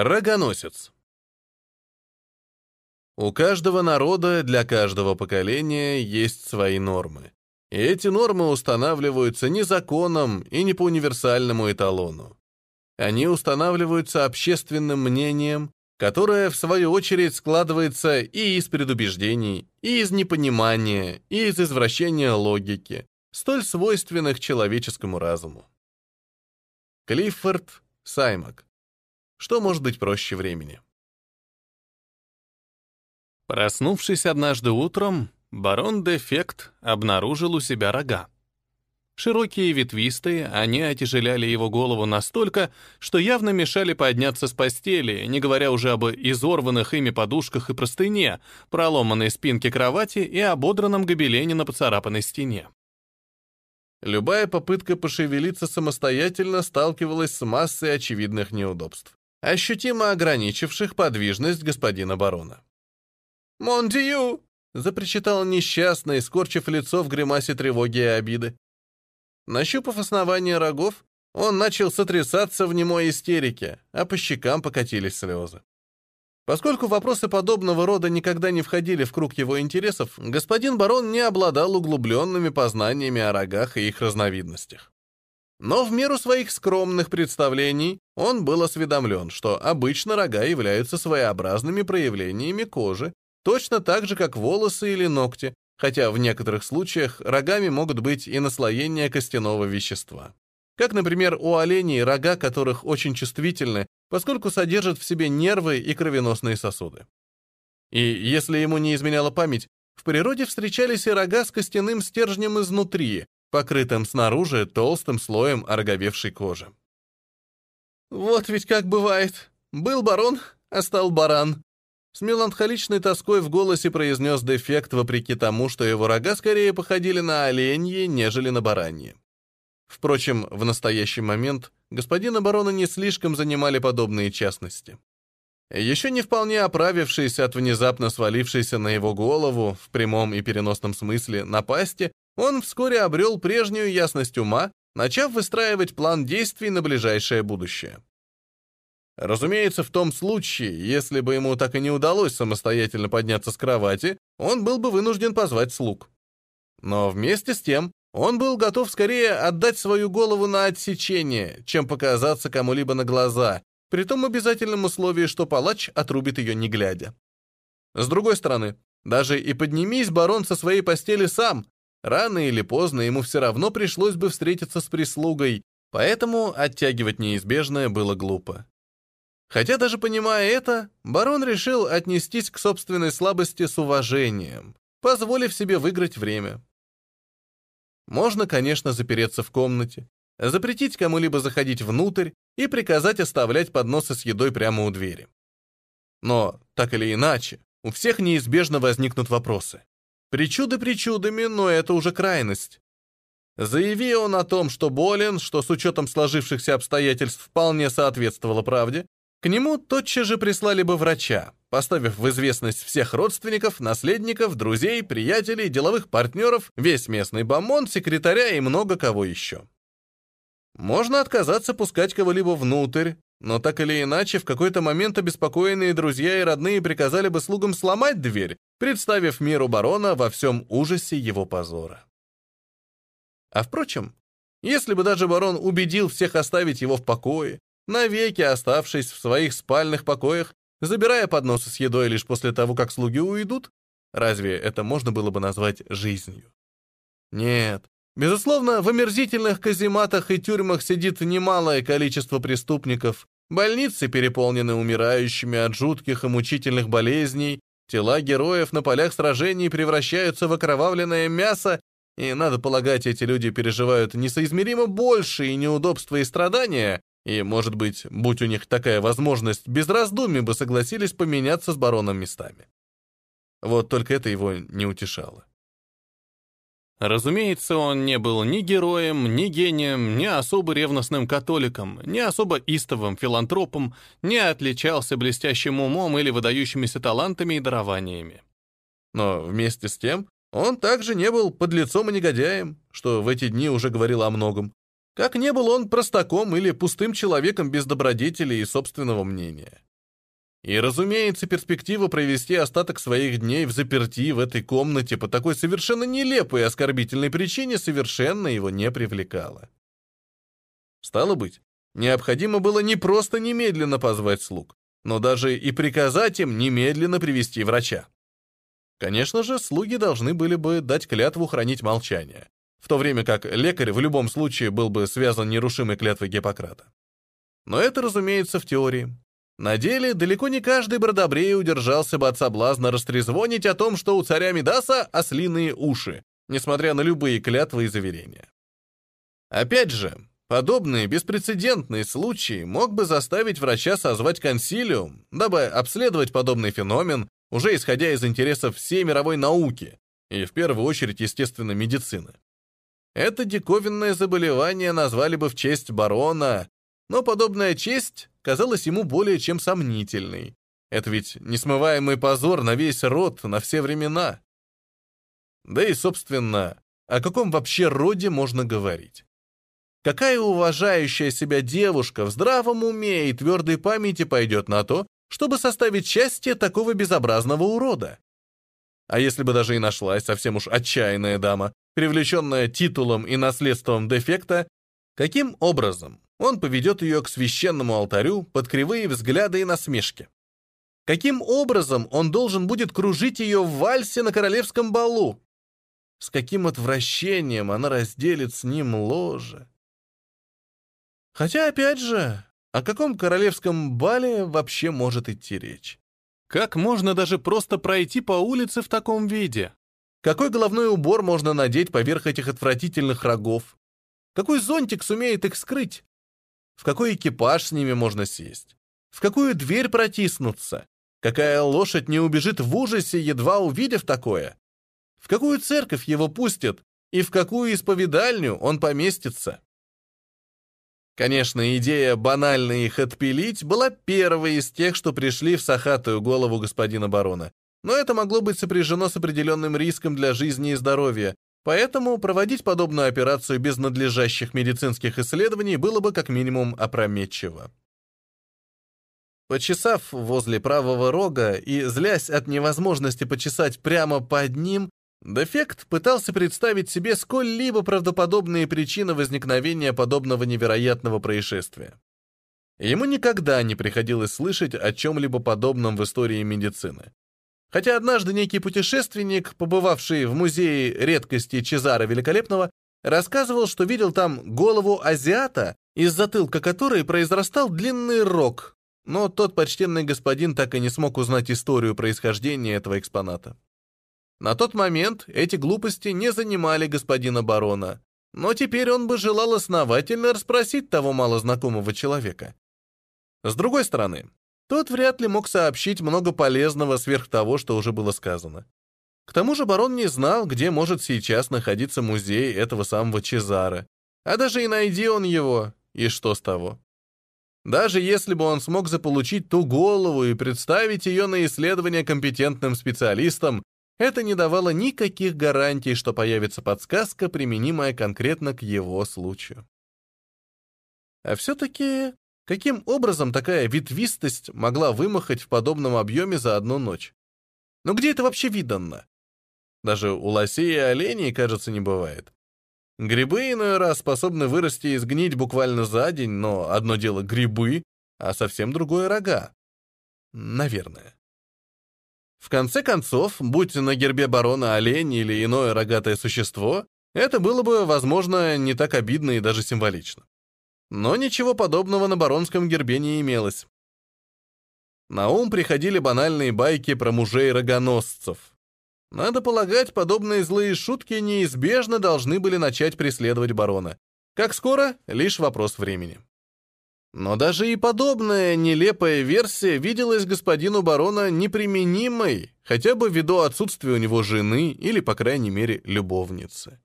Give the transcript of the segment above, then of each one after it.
Рогоносец. У каждого народа для каждого поколения есть свои нормы. И эти нормы устанавливаются не законом и не по универсальному эталону. Они устанавливаются общественным мнением, которое, в свою очередь, складывается и из предубеждений, и из непонимания, и из извращения логики, столь свойственных человеческому разуму. Клиффорд Саймак. Что может быть проще времени? Проснувшись однажды утром, барон Дефект обнаружил у себя рога. Широкие и ветвистые, они отяжеляли его голову настолько, что явно мешали подняться с постели, не говоря уже об изорванных ими подушках и простыне, проломанной спинке кровати и ободранном гобелене на поцарапанной стене. Любая попытка пошевелиться самостоятельно сталкивалась с массой очевидных неудобств, ощутимо ограничивших подвижность господина барона. «Мондию!» — запричитал несчастный, скорчив лицо в гримасе тревоги и обиды. Нащупав основание рогов, он начал сотрясаться в немой истерике, а по щекам покатились слезы. Поскольку вопросы подобного рода никогда не входили в круг его интересов, господин барон не обладал углубленными познаниями о рогах и их разновидностях. Но в меру своих скромных представлений он был осведомлен, что обычно рога являются своеобразными проявлениями кожи, точно так же, как волосы или ногти, хотя в некоторых случаях рогами могут быть и наслоения костяного вещества. Как, например, у оленей, рога которых очень чувствительны, поскольку содержат в себе нервы и кровеносные сосуды. И если ему не изменяла память, в природе встречались и рога с костяным стержнем изнутри, покрытым снаружи толстым слоем ороговевшей кожи. «Вот ведь как бывает. Был барон, а стал баран», с меланхоличной тоской в голосе произнес дефект, вопреки тому, что его рога скорее походили на оленьи, нежели на бараньи. Впрочем, в настоящий момент господина барона не слишком занимали подобные частности. Еще не вполне оправившись от внезапно свалившейся на его голову, в прямом и переносном смысле, напасти, он вскоре обрел прежнюю ясность ума, начав выстраивать план действий на ближайшее будущее. Разумеется, в том случае, если бы ему так и не удалось самостоятельно подняться с кровати, он был бы вынужден позвать слуг. Но вместе с тем, он был готов скорее отдать свою голову на отсечение, чем показаться кому-либо на глаза, при том обязательном условии, что палач отрубит ее не глядя. С другой стороны, даже и поднимись барон со своей постели сам, рано или поздно ему все равно пришлось бы встретиться с прислугой, поэтому оттягивать неизбежное было глупо. Хотя даже понимая это, барон решил отнестись к собственной слабости с уважением, позволив себе выиграть время. Можно, конечно, запереться в комнате, запретить кому-либо заходить внутрь и приказать оставлять подносы с едой прямо у двери. Но, так или иначе, у всех неизбежно возникнут вопросы. Причуды причудами, но это уже крайность. Заяви он о том, что болен, что с учетом сложившихся обстоятельств вполне соответствовало правде, к нему тотчас же прислали бы врача, поставив в известность всех родственников, наследников, друзей, приятелей, деловых партнеров, весь местный бомон, секретаря и много кого еще. Можно отказаться пускать кого-либо внутрь, но так или иначе, в какой-то момент обеспокоенные друзья и родные приказали бы слугам сломать дверь, представив миру барона во всем ужасе его позора. А впрочем, если бы даже барон убедил всех оставить его в покое, навеки оставшись в своих спальных покоях, забирая подносы с едой лишь после того, как слуги уйдут, разве это можно было бы назвать жизнью? Нет. Безусловно, в омерзительных казематах и тюрьмах сидит немалое количество преступников, больницы переполнены умирающими от жутких и мучительных болезней, тела героев на полях сражений превращаются в окровавленное мясо, и, надо полагать, эти люди переживают несоизмеримо большие неудобства и страдания, и, может быть, будь у них такая возможность, без раздумий бы согласились поменяться с бароном местами. Вот только это его не утешало. Разумеется, он не был ни героем, ни гением, ни особо ревностным католиком, ни особо истовым филантропом, не отличался блестящим умом или выдающимися талантами и дарованиями. Но вместе с тем он также не был подлецом и негодяем, что в эти дни уже говорило о многом. Как не был он простаком или пустым человеком без добродетели и собственного мнения. И, разумеется, перспектива провести остаток своих дней в заперти в этой комнате по такой совершенно нелепой и оскорбительной причине совершенно его не привлекала. Стало быть, необходимо было не просто немедленно позвать слуг, но даже и приказать им немедленно привести врача. Конечно же, слуги должны были бы дать клятву хранить молчание, в то время как лекарь в любом случае был бы связан нерушимой клятвой Гиппократа. Но это, разумеется, в теории. На деле, далеко не каждый бродобрей удержался бы от соблазна растрезвонить о том, что у царя Мидаса ослиные уши, несмотря на любые клятвы и заверения. Опять же, подобный беспрецедентный случай мог бы заставить врача созвать консилиум, дабы обследовать подобный феномен, уже исходя из интересов всей мировой науки, и в первую очередь, естественно, медицины. Это диковинное заболевание назвали бы в честь барона, но подобная честь казалась ему более чем сомнительной. Это ведь несмываемый позор на весь род, на все времена. Да и, собственно, о каком вообще роде можно говорить? Какая уважающая себя девушка в здравом уме и твердой памяти пойдет на то, чтобы составить счастье такого безобразного урода? А если бы даже и нашлась совсем уж отчаянная дама, привлеченная титулом и наследством дефекта, каким образом он поведет ее к священному алтарю под кривые взгляды и насмешки? Каким образом он должен будет кружить ее в вальсе на королевском балу? С каким отвращением она разделит с ним ложе? Хотя, опять же, о каком королевском бале вообще может идти речь? Как можно даже просто пройти по улице в таком виде? Какой головной убор можно надеть поверх этих отвратительных рогов? Какой зонтик сумеет их скрыть? В какой экипаж с ними можно сесть? В какую дверь протиснуться? Какая лошадь не убежит в ужасе, едва увидев такое? В какую церковь его пустят? И в какую исповедальню он поместится? Конечно, идея банально их отпилить была первой из тех, что пришли в сахатую голову господина барона. Но это могло быть сопряжено с определенным риском для жизни и здоровья, поэтому проводить подобную операцию без надлежащих медицинских исследований было бы как минимум опрометчиво. Почесав возле правого рога и злясь от невозможности почесать прямо под ним, Дефект пытался представить себе сколь-либо правдоподобные причины возникновения подобного невероятного происшествия. Ему никогда не приходилось слышать о чем-либо подобном в истории медицины. Хотя однажды некий путешественник, побывавший в музее редкости Чезара Великолепного, рассказывал, что видел там голову азиата, из затылка которой произрастал длинный рог, но тот почтенный господин так и не смог узнать историю происхождения этого экспоната. На тот момент эти глупости не занимали господина барона, но теперь он бы желал основательно расспросить того малознакомого человека. С другой стороны, тот вряд ли мог сообщить много полезного сверх того, что уже было сказано. К тому же барон не знал, где может сейчас находиться музей этого самого Чезара. А даже и найди он его, и что с того? Даже если бы он смог заполучить ту голову и представить ее на исследование компетентным специалистам, это не давало никаких гарантий, что появится подсказка, применимая конкретно к его случаю. А все-таки каким образом такая ветвистость могла вымахать в подобном объеме за одну ночь? Ну где это вообще видано? Даже у лосей и оленей, кажется, не бывает. Грибы иной раз способны вырасти и сгнить буквально за день, но одно дело грибы, а совсем другое рога. Наверное. В конце концов, будь на гербе барона олень или иное рогатое существо, это было бы, возможно, не так обидно и даже символично. Но ничего подобного на баронском гербе не имелось. На ум приходили банальные байки про мужей-рогоносцев. Надо полагать, подобные злые шутки неизбежно должны были начать преследовать барона. Как скоро — лишь вопрос времени. Но даже и подобная нелепая версия виделась господину барона неприменимой, хотя бы ввиду отсутствия у него жены или, по крайней мере, любовницы.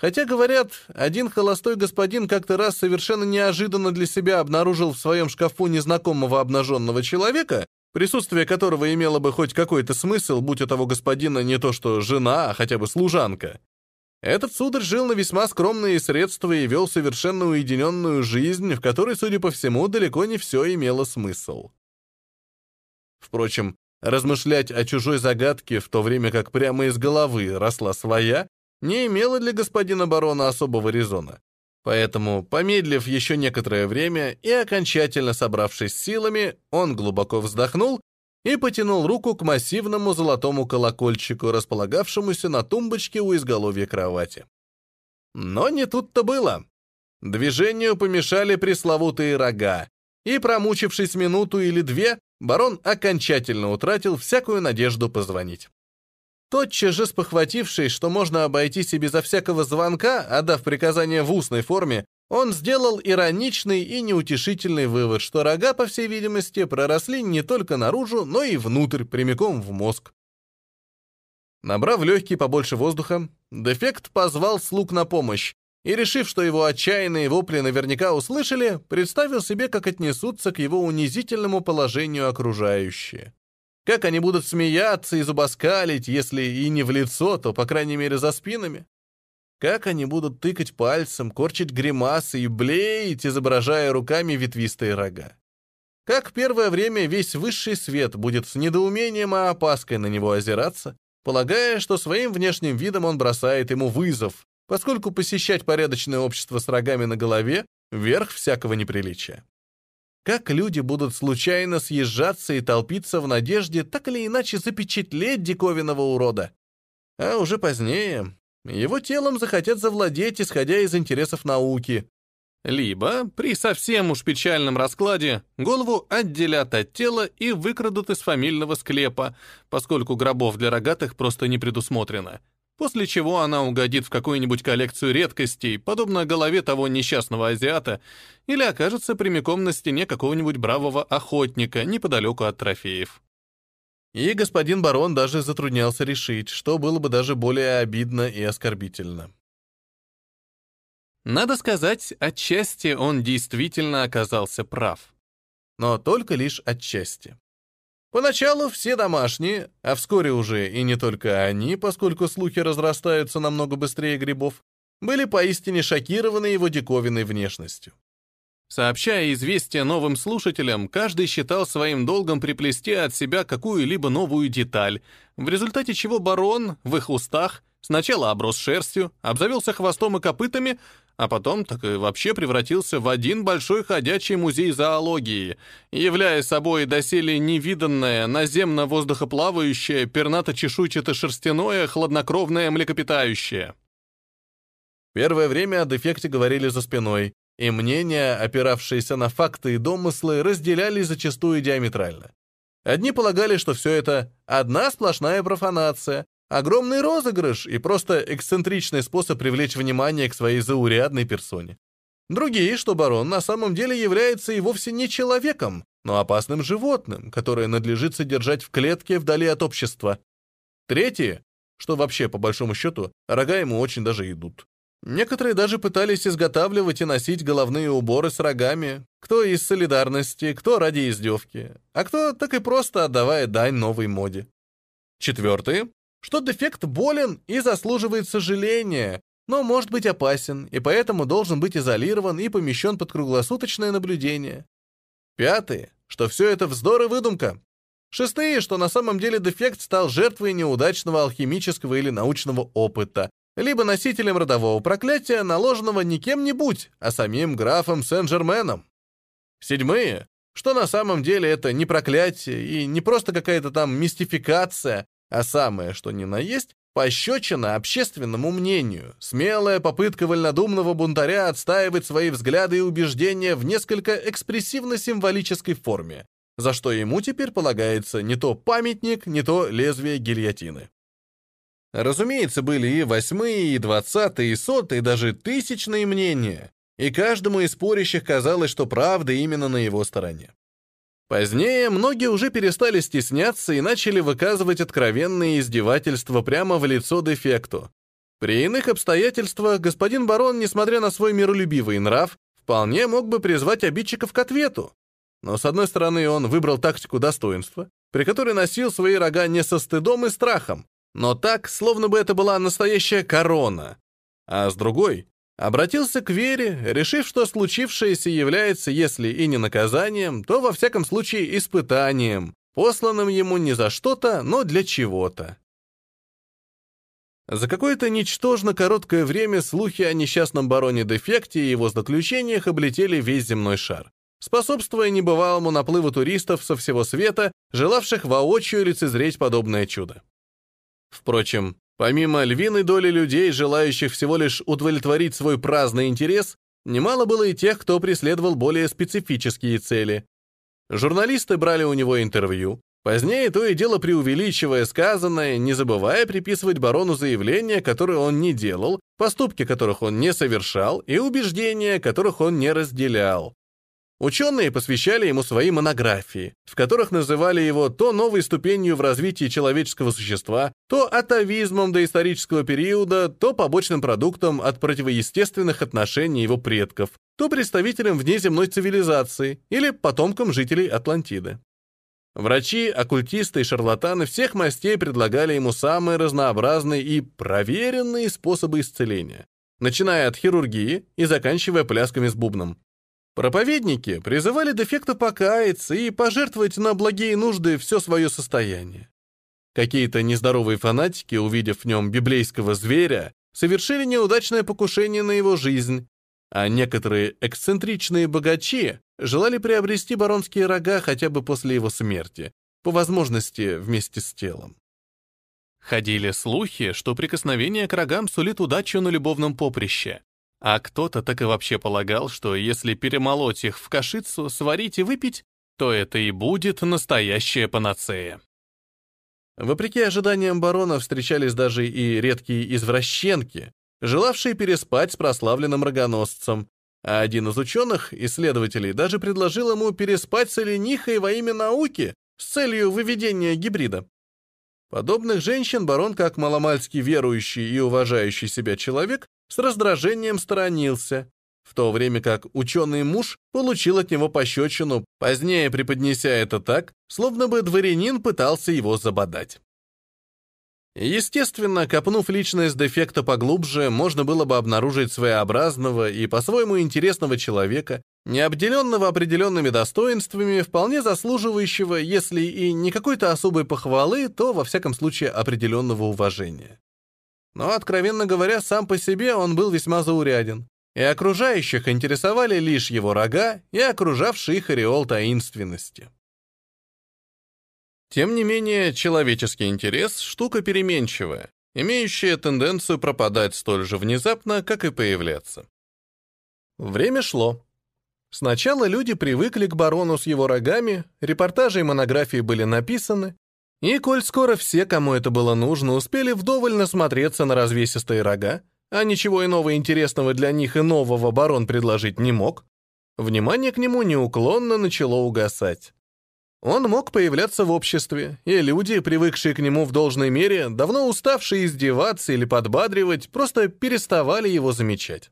Хотя, говорят, один холостой господин как-то раз совершенно неожиданно для себя обнаружил в своем шкафу незнакомого обнаженного человека, присутствие которого имело бы хоть какой-то смысл, будь у того господина не то что жена, а хотя бы служанка. Этот сударь жил на весьма скромные средства и вел совершенно уединенную жизнь, в которой, судя по всему, далеко не все имело смысл. Впрочем, размышлять о чужой загадке, в то время как прямо из головы росла своя, не имело для господина барона особого резона. Поэтому, помедлив еще некоторое время и окончательно собравшись силами, он глубоко вздохнул и потянул руку к массивному золотому колокольчику, располагавшемуся на тумбочке у изголовья кровати. Но не тут-то было. Движению помешали пресловутые рога, и, промучившись минуту или две, барон окончательно утратил всякую надежду позвонить. Тотчас же спохватившись, что можно обойтись и безо всякого звонка, отдав приказание в устной форме, он сделал ироничный и неутешительный вывод, что рога, по всей видимости, проросли не только наружу, но и внутрь, прямиком в мозг. Набрав легкий побольше воздуха, Дефект позвал слуг на помощь и, решив, что его отчаянные вопли наверняка услышали, представил себе, как отнесутся к его унизительному положению окружающие. Как они будут смеяться и зубоскалить, если и не в лицо, то, по крайней мере, за спинами? Как они будут тыкать пальцем, корчить гримасы и блеять, изображая руками ветвистые рога? Как первое время весь высший свет будет с недоумением и опаской на него озираться, полагая, что своим внешним видом он бросает ему вызов, поскольку посещать порядочное общество с рогами на голове — верх всякого неприличия. Как люди будут случайно съезжаться и толпиться в надежде так или иначе запечатлеть диковинного урода? А уже позднее его телом захотят завладеть, исходя из интересов науки. Либо, при совсем уж печальном раскладе, голову отделят от тела и выкрадут из фамильного склепа, поскольку гробов для рогатых просто не предусмотрено после чего она угодит в какую-нибудь коллекцию редкостей, подобно голове того несчастного азиата, или окажется прямиком на стене какого-нибудь бравого охотника неподалеку от трофеев. И господин барон даже затруднялся решить, что было бы даже более обидно и оскорбительно. Надо сказать, отчасти он действительно оказался прав. Но только лишь отчасти. Поначалу все домашние, а вскоре уже и не только они, поскольку слухи разрастаются намного быстрее грибов, были поистине шокированы его диковинной внешностью. Сообщая известие новым слушателям, каждый считал своим долгом приплести от себя какую-либо новую деталь, в результате чего барон в их устах сначала оброс шерстью, обзавелся хвостом и копытами, а потом так и вообще превратился в один большой ходячий музей зоологии, являя собой доселе невиданное наземно-воздухоплавающее, пернато-чешуйчато-шерстяное, хладнокровное млекопитающее. Первое время о дефекте говорили за спиной, и мнения, опиравшиеся на факты и домыслы, разделялись зачастую диаметрально. Одни полагали, что все это одна сплошная профанация, Огромный розыгрыш и просто эксцентричный способ привлечь внимание к своей заурядной персоне. Другие, что барон на самом деле является и вовсе не человеком, но опасным животным, которое надлежит содержать в клетке вдали от общества. Третьи, что вообще, по большому счету, рога ему очень даже идут. Некоторые даже пытались изготавливать и носить головные уборы с рогами, кто из солидарности, кто ради издевки, а кто так и просто отдавая дань новой моде. Четвертые что дефект болен и заслуживает сожаления, но может быть опасен, и поэтому должен быть изолирован и помещен под круглосуточное наблюдение. Пятые, что все это вздор и выдумка. Шестые, что на самом деле дефект стал жертвой неудачного алхимического или научного опыта, либо носителем родового проклятия, наложенного не кем-нибудь, а самим графом Сен-Жерменом. Седьмые, что на самом деле это не проклятие и не просто какая-то там мистификация, а самое, что ни на есть, пощечина общественному мнению, смелая попытка вольнодумного бунтаря отстаивать свои взгляды и убеждения в несколько экспрессивно-символической форме, за что ему теперь полагается не то памятник, не то лезвие гильотины. Разумеется, были и восьмые, и двадцатые, и сотые, и даже тысячные мнения, и каждому из спорящих казалось, что правда именно на его стороне. Позднее многие уже перестали стесняться и начали выказывать откровенные издевательства прямо в лицо дефекту. При иных обстоятельствах господин барон, несмотря на свой миролюбивый нрав, вполне мог бы призвать обидчиков к ответу. Но, с одной стороны, он выбрал тактику достоинства, при которой носил свои рога не со стыдом и страхом, но так, словно бы это была настоящая корона. А с другой, обратился к вере, решив, что случившееся является, если и не наказанием, то во всяком случае испытанием, посланным ему не за что-то, но для чего-то. За какое-то ничтожно короткое время слухи о несчастном бароне Дефекте и его заключениях облетели весь земной шар, способствуя небывалому наплыву туристов со всего света, желавших воочию лицезреть подобное чудо. Впрочем, помимо львиной доли людей, желающих всего лишь удовлетворить свой праздный интерес, немало было и тех, кто преследовал более специфические цели. Журналисты брали у него интервью, позднее то и дело преувеличивая сказанное, не забывая приписывать барону заявления, которые он не делал, поступки которых он не совершал и убеждения, которых он не разделял. Ученые посвящали ему свои монографии, в которых называли его то новой ступенью в развитии человеческого существа, то атовизмом доисторического периода, то побочным продуктом от противоестественных отношений его предков, то представителем внеземной цивилизации или потомком жителей Атлантиды. Врачи, оккультисты и шарлатаны всех мастей предлагали ему самые разнообразные и проверенные способы исцеления, начиная от хирургии и заканчивая плясками с бубном. Проповедники призывали дефекта покаяться и пожертвовать на благие нужды все свое состояние. Какие-то нездоровые фанатики, увидев в нем библейского зверя, совершили неудачное покушение на его жизнь, а некоторые эксцентричные богачи желали приобрести баронские рога хотя бы после его смерти, по возможности вместе с телом. Ходили слухи, что прикосновение к рогам сулит удачу на любовном поприще, а кто-то так и вообще полагал, что если перемолоть их в кашицу, сварить и выпить, то это и будет настоящая панацея. Вопреки ожиданиям барона встречались даже и редкие извращенки, желавшие переспать с прославленным рогоносцем, а один из ученых, исследователей, даже предложил ему переспать с оленихой во имя науки с целью выведения гибрида. Подобных женщин барон, как маломальски верующий и уважающий себя человек, с раздражением сторонился, в то время как ученый муж получил от него пощечину, позднее преподнеся это так, словно бы дворянин пытался его забодать. Естественно, копнув личность дефекта поглубже, можно было бы обнаружить своеобразного и по-своему интересного человека, не обделенного определенными достоинствами, вполне заслуживающего, если и не какой-то особой похвалы, то, во всяком случае, определенного уважения. Но, откровенно говоря, сам по себе он был весьма зауряден, и окружающих интересовали лишь его рога и окружавший их ореол таинственности. Тем не менее, человеческий интерес — штука переменчивая, имеющая тенденцию пропадать столь же внезапно, как и появляться. Время шло. Сначала люди привыкли к барону с его рогами, репортажи и монографии были написаны, и коль скоро все, кому это было нужно, успели вдоволь насмотреться на развесистые рога, а ничего иного интересного для них и нового барон предложить не мог, внимание к нему неуклонно начало угасать. Он мог появляться в обществе, и люди, привыкшие к нему в должной мере, давно уставшие издеваться или подбадривать, просто переставали его замечать.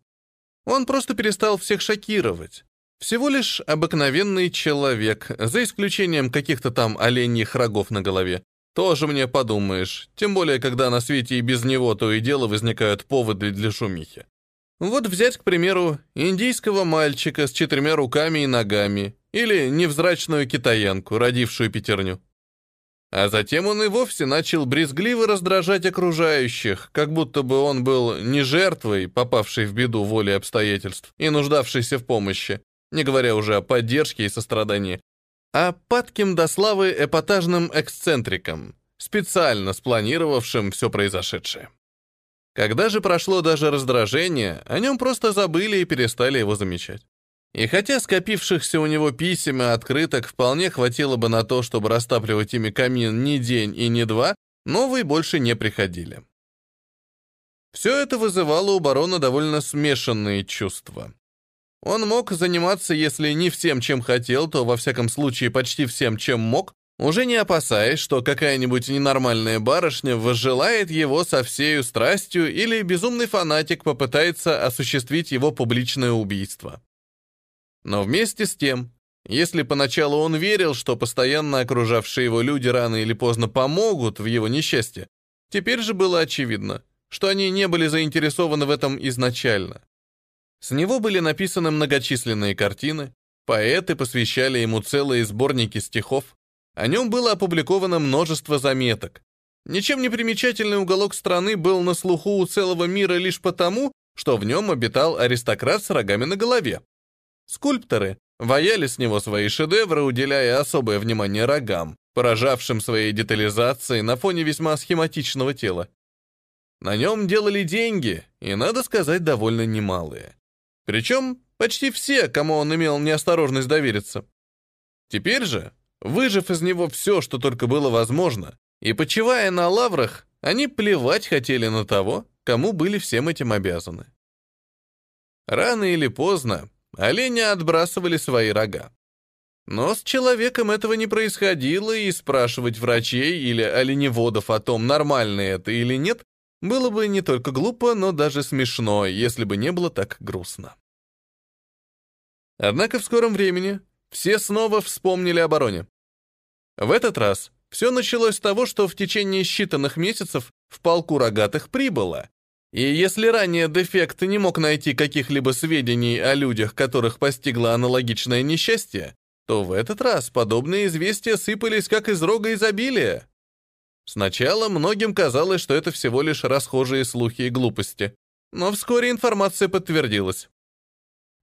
Он просто перестал всех шокировать. Всего лишь обыкновенный человек, за исключением каких-то там оленьих рогов на голове. Тоже мне подумаешь, тем более, когда на свете и без него то и дело возникают поводы для шумихи. Вот взять, к примеру, индийского мальчика с четырьмя руками и ногами, или невзрачную китаянку, родившую пятерню. А затем он и вовсе начал брезгливо раздражать окружающих, как будто бы он был не жертвой, попавшей в беду волей обстоятельств и нуждавшейся в помощи, не говоря уже о поддержке и сострадании, а падким до славы эпатажным эксцентриком, специально спланировавшим все произошедшее. Когда же прошло даже раздражение, о нем просто забыли и перестали его замечать. И хотя скопившихся у него писем и открыток вполне хватило бы на то, чтобы растапливать ими камин ни день и ни два, новые больше не приходили. Все это вызывало у барона довольно смешанные чувства. Он мог заниматься, если не всем, чем хотел, то во всяком случае почти всем, чем мог, уже не опасаясь, что какая-нибудь ненормальная барышня возжелает его со всею страстью или безумный фанатик попытается осуществить его публичное убийство. Но вместе с тем, если поначалу он верил, что постоянно окружавшие его люди рано или поздно помогут в его несчастье, теперь же было очевидно, что они не были заинтересованы в этом изначально. С него были написаны многочисленные картины, поэты посвящали ему целые сборники стихов, О нем было опубликовано множество заметок. Ничем не примечательный уголок страны был на слуху у целого мира лишь потому, что в нем обитал аристократ с рогами на голове. Скульпторы ваяли с него свои шедевры, уделяя особое внимание рогам, поражавшим своей детализацией на фоне весьма схематичного тела. На нем делали деньги, и, надо сказать, довольно немалые. Причем почти все, кому он имел неосторожность довериться. Теперь же, выжив из него все, что только было возможно, и почивая на лаврах, они плевать хотели на того, кому были всем этим обязаны. Рано или поздно олени отбрасывали свои рога. Но с человеком этого не происходило, и спрашивать врачей или оленеводов о том, нормально это или нет, было бы не только глупо, но даже смешно, если бы не было так грустно. Однако в скором времени все снова вспомнили о бароне. В этот раз все началось с того, что в течение считанных месяцев в полку рогатых прибыло. И если ранее дефект не мог найти каких-либо сведений о людях, которых постигло аналогичное несчастье, то в этот раз подобные известия сыпались как из рога изобилия. Сначала многим казалось, что это всего лишь расхожие слухи и глупости, но вскоре информация подтвердилась.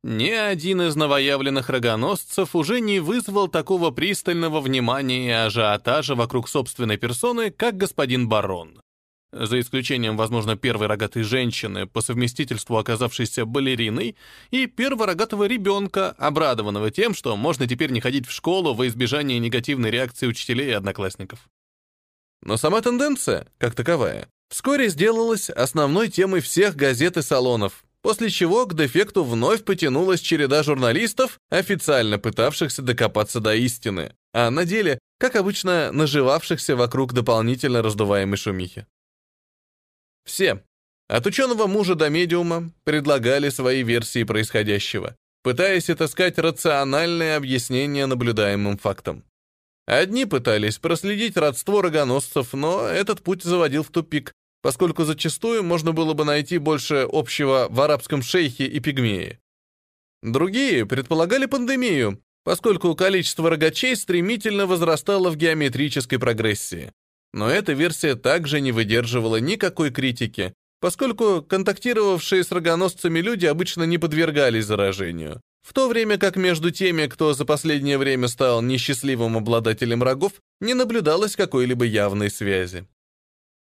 Ни один из новоявленных рогоносцев уже не вызвал такого пристального внимания и ажиотажа вокруг собственной персоны, как господин барон. За исключением, возможно, первой рогатой женщины, по совместительству оказавшейся балериной, и первого рогатого ребенка, обрадованного тем, что можно теперь не ходить в школу во избежание негативной реакции учителей и одноклассников. Но сама тенденция, как таковая, вскоре сделалась основной темой всех газет и салонов, после чего к дефекту вновь потянулась череда журналистов, официально пытавшихся докопаться до истины, а на деле, как обычно, наживавшихся вокруг дополнительно раздуваемой шумихи. Все, от ученого мужа до медиума, предлагали свои версии происходящего, пытаясь отыскать рациональное объяснение наблюдаемым фактам. Одни пытались проследить родство рогоносцев, но этот путь заводил в тупик, поскольку зачастую можно было бы найти больше общего в арабском шейхе и пигмее. Другие предполагали пандемию, поскольку количество рогачей стремительно возрастало в геометрической прогрессии. Но эта версия также не выдерживала никакой критики, поскольку контактировавшие с рогоносцами люди обычно не подвергались заражению. В то время как между теми, кто за последнее время стал несчастливым обладателем рогов, не наблюдалось какой-либо явной связи.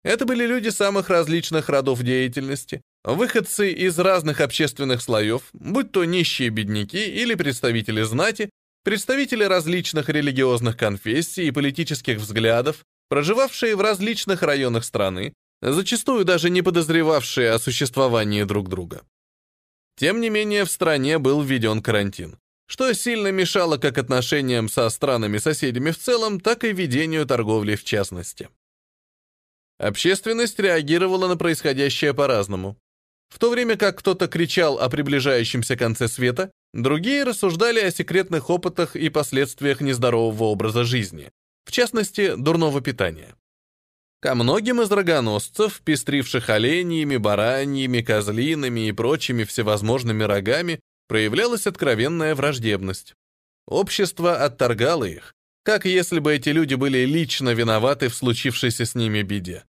Это были люди самых различных родов деятельности, выходцы из разных общественных слоев, будь то нищие бедняки или представители знати, представители различных религиозных конфессий и политических взглядов, проживавшие в различных районах страны, зачастую даже не подозревавшие о существовании друг друга. Тем не менее, в стране был введен карантин, что сильно мешало как отношениям со странами-соседями в целом, так и ведению торговли в частности. Общественность реагировала на происходящее по-разному. В то время как кто-то кричал о приближающемся конце света, другие рассуждали о секретных опытах и последствиях нездорового образа жизни, в частности, дурного питания. Ко многим из рогоносцев, пестривших оленями, бараньями, козлинами и прочими всевозможными рогами, проявлялась откровенная враждебность. Общество отторгало их, как если бы эти люди были лично виноваты в случившейся с ними беде.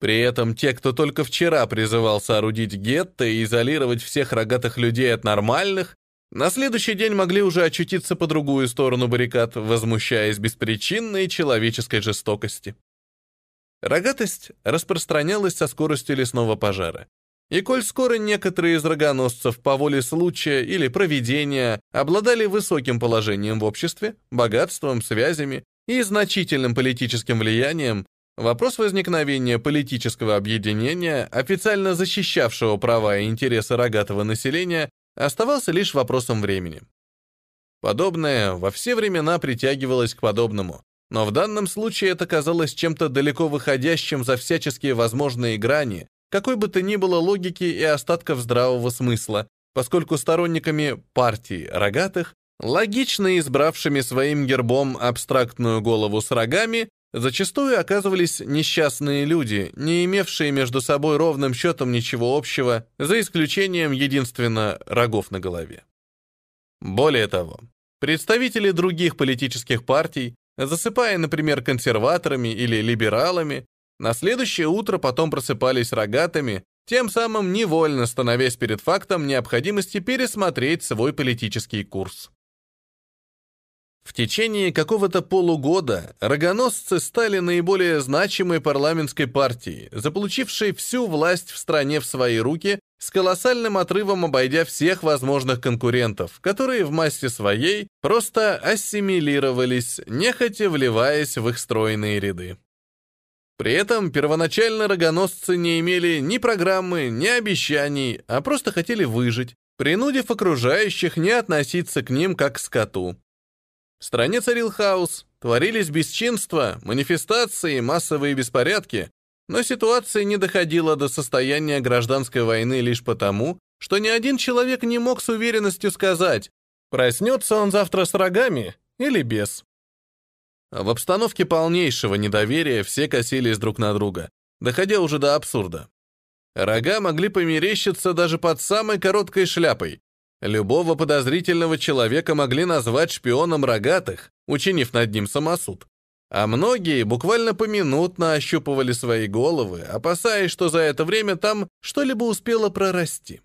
При этом те, кто только вчера призывал соорудить гетто и изолировать всех рогатых людей от нормальных, на следующий день могли уже очутиться по другую сторону баррикад, возмущаясь беспричинной человеческой жестокости. Рогатость распространялась со скоростью лесного пожара. И коль скоро некоторые из рогоносцев по воле случая или проведения обладали высоким положением в обществе, богатством, связями и значительным политическим влиянием, вопрос возникновения политического объединения, официально защищавшего права и интересы рогатого населения, оставался лишь вопросом времени. Подобное во все времена притягивалось к подобному, но в данном случае это казалось чем-то далеко выходящим за всяческие возможные грани, какой бы то ни было логики и остатков здравого смысла, поскольку сторонниками партии рогатых, логично избравшими своим гербом абстрактную голову с рогами, зачастую оказывались несчастные люди, не имевшие между собой ровным счетом ничего общего, за исключением единственно рогов на голове. Более того, представители других политических партий, засыпая, например, консерваторами или либералами, на следующее утро потом просыпались рогатыми, тем самым невольно становясь перед фактом необходимости пересмотреть свой политический курс. В течение какого-то полугода рогоносцы стали наиболее значимой парламентской партией, заполучившей всю власть в стране в свои руки, с колоссальным отрывом обойдя всех возможных конкурентов, которые в массе своей просто ассимилировались, нехотя вливаясь в их стройные ряды. При этом первоначально рогоносцы не имели ни программы, ни обещаний, а просто хотели выжить, принудив окружающих не относиться к ним как к скоту. В стране царил хаос, творились бесчинства, манифестации, массовые беспорядки, но ситуация не доходила до состояния гражданской войны лишь потому, что ни один человек не мог с уверенностью сказать, проснется он завтра с рогами или без. В обстановке полнейшего недоверия все косились друг на друга, доходя уже до абсурда. Рога могли померещиться даже под самой короткой шляпой, Любого подозрительного человека могли назвать шпионом рогатых, учинив над ним самосуд. А многие буквально поминутно ощупывали свои головы, опасаясь, что за это время там что-либо успело прорасти.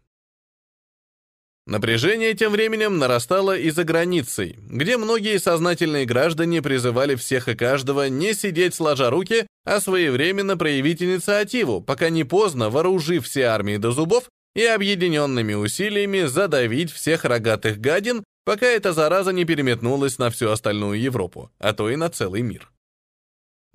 Напряжение тем временем нарастало и за границей, где многие сознательные граждане призывали всех и каждого не сидеть сложа руки, а своевременно проявить инициативу, пока не поздно, вооружив все армии до зубов и объединенными усилиями задавить всех рогатых гадин, пока эта зараза не переметнулась на всю остальную Европу, а то и на целый мир.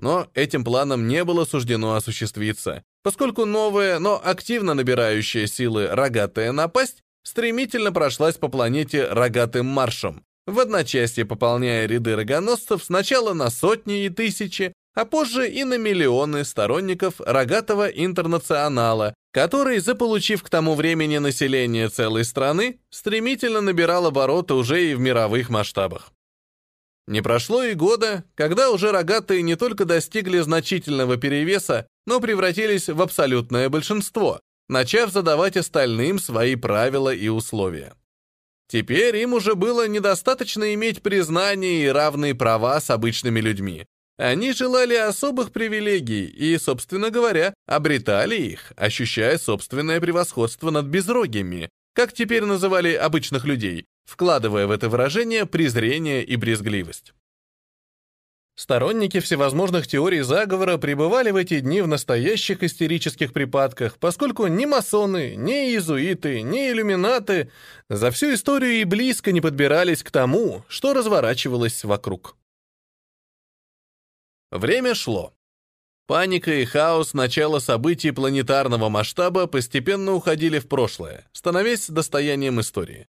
Но этим планом не было суждено осуществиться, поскольку новая, но активно набирающая силы рогатая напасть стремительно прошлась по планете рогатым маршем, в одночасье пополняя ряды рогоносцев сначала на сотни и тысячи, а позже и на миллионы сторонников рогатого интернационала, который, заполучив к тому времени население целой страны, стремительно набирал обороты уже и в мировых масштабах. Не прошло и года, когда уже рогатые не только достигли значительного перевеса, но превратились в абсолютное большинство, начав задавать остальным свои правила и условия. Теперь им уже было недостаточно иметь признание и равные права с обычными людьми, они желали особых привилегий и, собственно говоря, обретали их, ощущая собственное превосходство над безрогими, как теперь называли обычных людей, вкладывая в это выражение презрение и брезгливость. Сторонники всевозможных теорий заговора пребывали в эти дни в настоящих истерических припадках, поскольку ни масоны, ни иезуиты, ни иллюминаты за всю историю и близко не подбирались к тому, что разворачивалось вокруг. Время шло. Паника и хаос начала событий планетарного масштаба постепенно уходили в прошлое, становясь достоянием истории.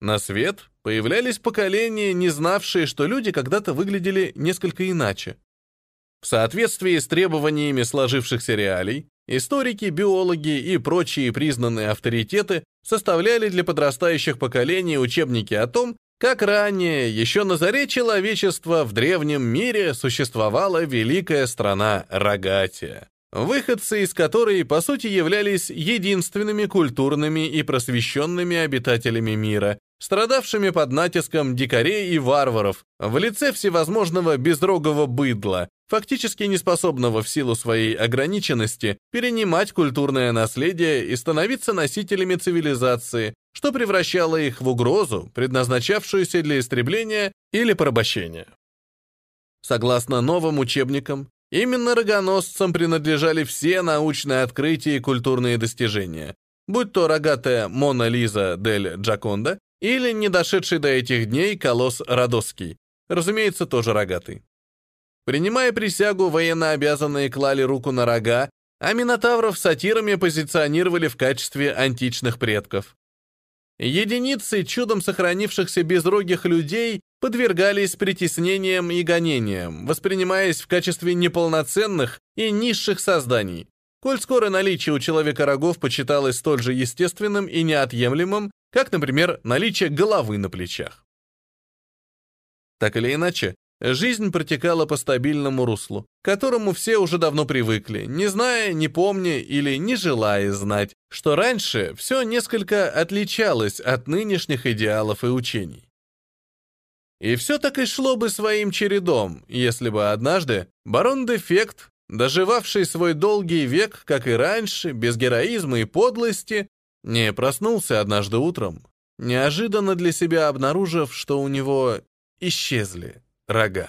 На свет появлялись поколения, не знавшие, что люди когда-то выглядели несколько иначе. В соответствии с требованиями сложившихся реалий, историки, биологи и прочие признанные авторитеты составляли для подрастающих поколений учебники о том, как ранее, еще на заре человечества в древнем мире существовала великая страна Рогатия, выходцы из которой, по сути, являлись единственными культурными и просвещенными обитателями мира, страдавшими под натиском дикарей и варваров в лице всевозможного безрогого быдла, фактически неспособного в силу своей ограниченности перенимать культурное наследие и становиться носителями цивилизации, что превращало их в угрозу, предназначавшуюся для истребления или порабощения. Согласно новым учебникам, именно рогоносцам принадлежали все научные открытия и культурные достижения, будь то рогатая Мона Лиза дель Джаконда или не дошедший до этих дней колосс Родосский, разумеется, тоже рогатый. Принимая присягу, военнообязанные клали руку на рога, а минотавров сатирами позиционировали в качестве античных предков. Единицы чудом сохранившихся безрогих людей подвергались притеснениям и гонениям, воспринимаясь в качестве неполноценных и низших созданий, коль скоро наличие у человека рогов почиталось столь же естественным и неотъемлемым, как, например, наличие головы на плечах. Так или иначе, Жизнь протекала по стабильному руслу, к которому все уже давно привыкли, не зная, не помня или не желая знать, что раньше все несколько отличалось от нынешних идеалов и учений. И все так и шло бы своим чередом, если бы однажды барон Дефект, доживавший свой долгий век, как и раньше, без героизма и подлости, не проснулся однажды утром, неожиданно для себя обнаружив, что у него исчезли рога.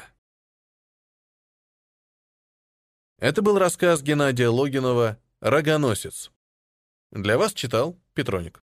Это был рассказ Геннадия Логинова «Рогоносец». Для вас читал Петроник.